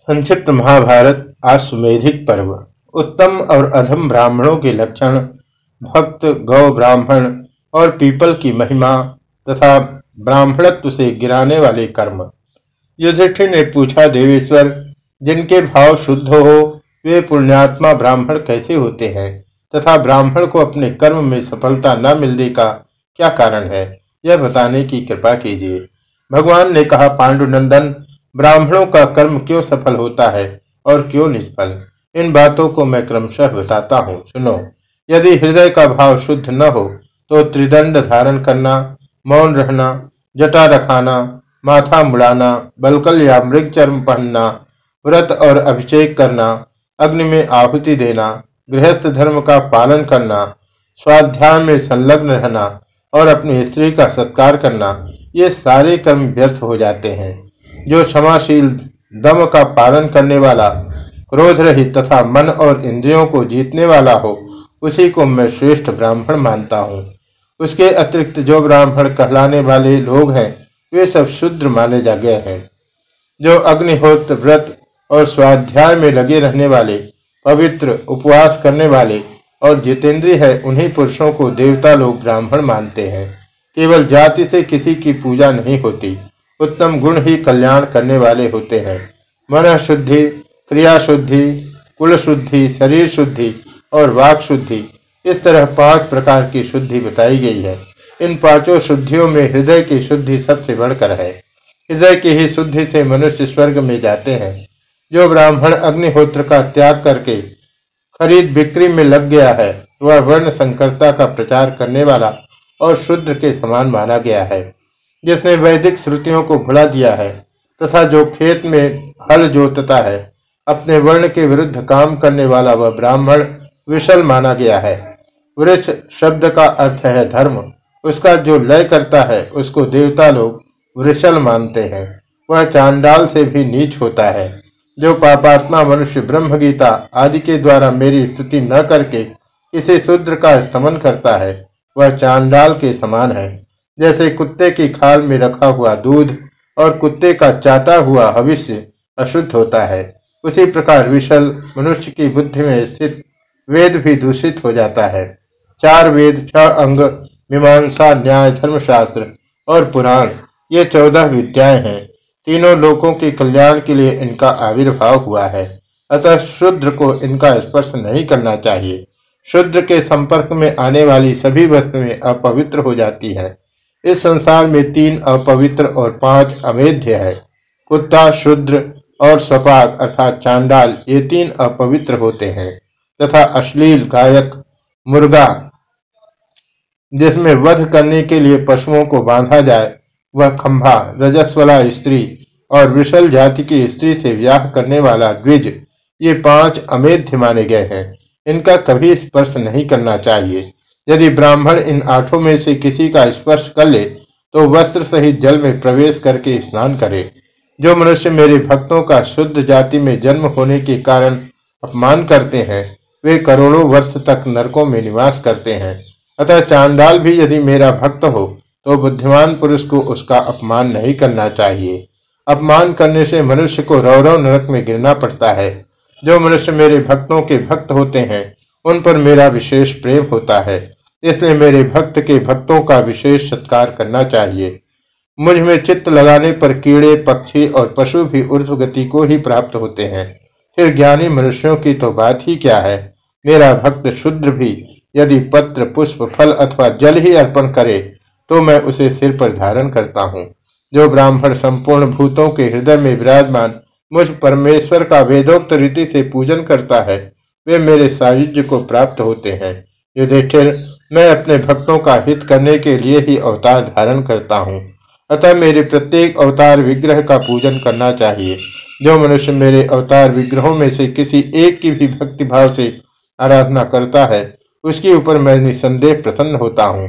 संक्षिप्त महाभारत आश्वेधिक पर्व। उत्तम और अधम ब्राह्मणों के लक्षण, भक्त, गौ ब्राह्मण और पीपल की महिमा तथा ब्राह्मणत्व से गिराने वाले कर्म। युधिष्ठिर ने पूछा, देवेश्वर, जिनके भाव शुद्ध हो, वे पुण्यात्मा ब्राह्मण कैसे होते हैं? तथा ब्राह्मण को अपने कर्म में सफलता न मिलने का क्या कारण है? यह बताने की कृपा कीजिए। भगवान ने कहा, पांडुनंदन ब्राह्मणों का कर्म क्यों सफल होता है और क्यों निष्फल? इन बातों को मैं क्रमशः बताता हूँ। सुनो, यदि हृदय का भाव शुद्ध न हो तो त्रिदंड धारण करना, मौन रहना, जटा रखाना, माथा मुड़ाना, बलकल या मृग चर्म पहनना, व्रत और अभिषेक करना, अग्नि में आहुति देना, गृहस्थ धर्म का पालन करना, स्वाध्याय में संलग्न रहना और अपनी स्त्री का सत्कार करना, ये सारे कर्म व्यर्थ हो जाते हैं। जो क्षमाशील दम का पालन करने वाला क्रोध रहित तथा मन और इंद्रियों को जीतने वाला हो, उसी को मैं श्रेष्ठ ब्राह्मण मानता हूँ। उसके अतिरिक्त जो ब्राह्मण कहलाने वाले लोग हैं, वे सब शुद्र माने जा गए हैं। जो अग्निहोत्र व्रत और स्वाध्याय में लगे रहने वाले, पवित्र उपवास करने वाले और जितेंद्रीय है, उन्हीं पुरुषों को देवता लोग ब्राह्मण मानते हैं। केवल जाति से किसी की पूजा नहीं होती। उत्तम गुण ही कल्याण करने वाले होते हैं। मन शुद्धि, क्रिया शुद्धि, कुल शुद्धि, शरीर शुद्धि और वाक शुद्धि, इस तरह पाँच प्रकार की शुद्धि बताई गई है। इन पाँचों शुद्धियों में हृदय की शुद्धि सबसे बढ़कर है। हृदय की ही शुद्धि से मनुष्य स्वर्ग में जाते हैं। जो ब्राह्मण अग्निहोत्र का त्याग करके खरीद बिक्री में लग गया है, वह वर्ण संकरता का प्रचार करने वाला और शुद्र के समान माना गया है। जिसने वैदिक श्रुतियों को भुला दिया है तथा जो खेत में हल जोतता है, अपने वर्ण के विरुद्ध काम करने वाला वह ब्राह्मण विशल माना गया है। वृक्ष शब्द का अर्थ है धर्म। उसका जो लय करता है, उसको देवता लोग वृषल मानते हैं। वह चांडाल से भी नीच होता है। जो पापात्मा मनुष्य ब्रह्म गीता आदि के द्वारा मेरी स्तुति न करके इसे शूद्र का स्तमन करता है, वह चांडाल के समान है। जैसे कुत्ते की खाल में रखा हुआ दूध और कुत्ते का चाटा हुआ भविष्य अशुद्ध होता है। उसी प्रकार विशल मनुष्य की बुद्धि में स्थित वेद भी दूषित हो जाता है। चार वेद, छह अंग, मीमांसा, न्याय, धर्मशास्त्र और पुराण, ये चौदह विद्याएँ हैं। तीनों लोगों के कल्याण के लिए इनका आविर्भाव हुआ है। अतः शुद्र को इनका स्पर्श नहीं करना चाहिए। शुद्र के संपर्क में आने वाली सभी वस्तुएँ अपवित्र हो जाती है। इस संसार में तीन अपवित्र और पाँच अमेध्य है। कुत्ता, शुद्र और स्वपाक अर्थात चांडाल, ये तीन अपवित्र होते हैं। तथा अश्लील गायक, मुर्गा, जिसमें वध करने के लिए पशुओं को बांधा जाए, वह खंभा रजस्वला स्त्री और विशल जाति की स्त्री से व्याह करने वाला द्विज, ये पाँच अमेध्य माने गए हैं। इनका कभी स्पर्श नहीं करना चाहिए। यदि ब्राह्मण इन आठों में से किसी का स्पर्श कर ले तो वस्त्र सहित जल में प्रवेश करके स्नान करे। जो मनुष्य मेरे भक्तों का शुद्ध जाति में जन्म होने के कारण अपमान करते हैं, वे करोड़ों वर्ष तक नरकों में निवास करते हैं। अतः चांडाल भी यदि मेरा भक्त हो तो बुद्धिमान पुरुष को उसका अपमान नहीं करना चाहिए। अपमान करने से मनुष्य को रौरव नरक में गिरना पड़ता है। जो मनुष्य मेरे भक्तों के भक्त होते हैं, उन पर मेरा विशेष प्रेम होता है। इसलिए मेरे भक्त के भक्तों का विशेष सत्कार करना चाहिए। मुझमें चित्त लगाने पर कीड़े, पक्षी और पशु भी ऊर्ध्व गति को ही प्राप्त होते हैं। फिर ज्ञानी मनुष्यों की तो बात ही क्या है? मेरा भक्त शुद्र भी यदि पत्र, पुष्प, फल अथवा जल ही अर्पण करे तो मैं उसे सिर पर धारण करता हूँ। जो ब्राह्मण संपूर्ण भूतों के हृदय में विराजमान मुझ परमेश्वर का वेदोक्त रीति से पूजन करता है, वे मेरे सायुज्य को प्राप्त होते हैं। युधिष्ठिर मैं अपने भक्तों का हित करने के लिए ही अवतार धारण करता हूँ। अतः मेरे प्रत्येक अवतार विग्रह का पूजन करना चाहिए। जो मनुष्य मेरे अवतार विग्रहों में से किसी एक की भी भक्ति भाव से आराधना करता है, उसके ऊपर मैं निसंदेह प्रसन्न होता हूँ।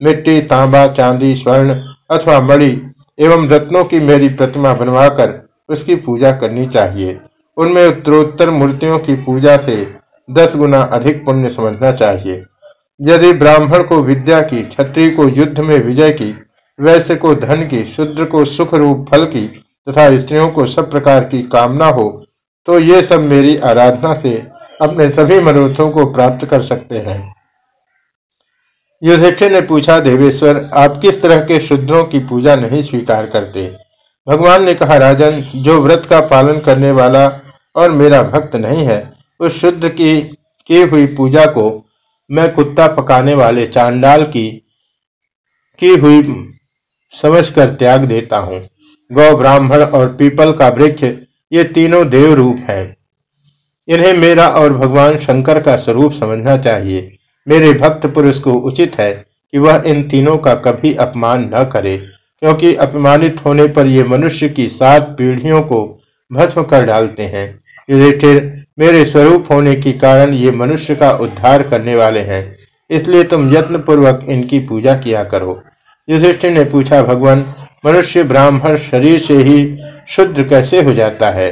मिट्टी, तांबा, चांदी, स्वर्ण अथवा मणि एवं रत्नों की मेरी प्रतिमा बनवाकर उसकी पूजा करनी चाहिए। उनमें उत्तरोत्तर मूर्तियों की पूजा से दस गुना अधिक पुण्य समझना चाहिए। यदि ब्राह्मण को विद्या की, क्षत्रिय को युद्ध में विजय की, वैश्य को धन की, शूद्र को सुख रूप फल की तथा स्त्रियों को सब प्रकार की कामना हो तो ये सब मेरी आराधना से अपने सभी मनोरथों को प्राप्त कर सकते हैं। युधिष्ठिर ने पूछा, देवेश्वर, आप किस तरह के शुद्धों की पूजा नहीं स्वीकार करते? भगवान ने कहा, राजन, जो व्रत का पालन करने वाला और मेरा भक्त नहीं है, उस शुद्ध की की हुई पूजा को मैं कुत्ता पकाने वाले चांडाल की की हुई समझकर त्याग देता हूँ। गौ ब्राह्मण और पीपल का वृक्ष, ये तीनों देव रूप हैं। इन्हें मेरा और भगवान शंकर का स्वरूप समझना चाहिए। मेरे भक्त पुरुष को उचित है कि वह इन तीनों का कभी अपमान न करे, क्योंकि अपमानित होने पर ये मनुष्य की सात पीढ़ियों को भस्म कर डालते हैं। युधिष्ठिर मेरे स्वरूप होने के कारण ये मनुष्य का उद्धार करने वाले हैं। इसलिए तुम यत्न पूर्वक इनकी पूजा किया करो। युधिष्ठिर ने पूछा, भगवान, मनुष्य ब्राह्मण शरीर से ही शुद्ध कैसे हो जाता है?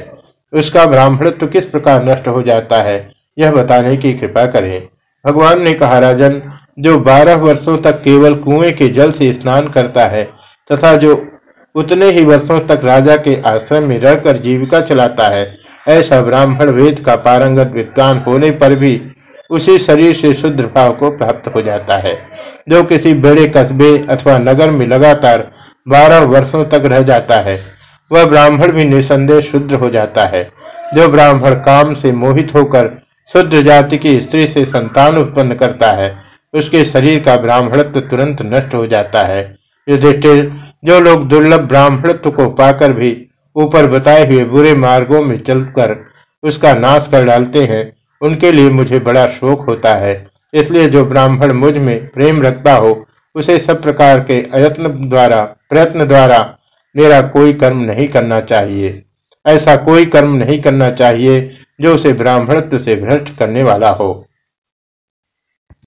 उसका ब्राह्मणत्व किस प्रकार नष्ट हो जाता है, यह बताने की कृपा करें। भगवान ने कहा, राजन, जो बारह वर्षों तक केवल कुएँ के जल से स्नान करता है तथा जो उतने ही वर्षों तक राजा के आश्रम में रहकर जीविका चलाता है ऐसा ब्राह्मण वेद का पारंगत विद्वान होने पर भी उसी शरीर से शुद्ध भाव को प्राप्त हो जाता है। जो किसी बड़े कस्बे अथवा नगर में लगातार बारह वर्षों तक रह जाता है, वह ब्राह्मण भी निसंदेह शुद्ध हो जाता है। जो ब्राह्मण काम से मोहित होकर शुद्ध जाति की स्त्री से संतान उत्पन्न करता है, उसके शरीर का ब्राह्मणत्व तुरंत नष्ट हो जाता है। युधिष्ठिर, जो लोग दुर्लभ ब्राह्मणत्व को पाकर भी ऊपर बताए हुए बुरे मार्गों में चलकर उसका नाश कर डालते हैं। उनके लिए मुझे बड़ा शोक होता है। इसलिए जो ब्राह्मण मुझमें प्रेम रखता हो, उसे सब प्रकार के अयत्न द्वारा, प्रयत्न द्वारा मेरा कोई कर्म नहीं करना चाहिए। ऐसा कोई कर्म नहीं करना चाहिए जो उसे ब्राह्मणत्व से भ्रष्ट करने वाला हो।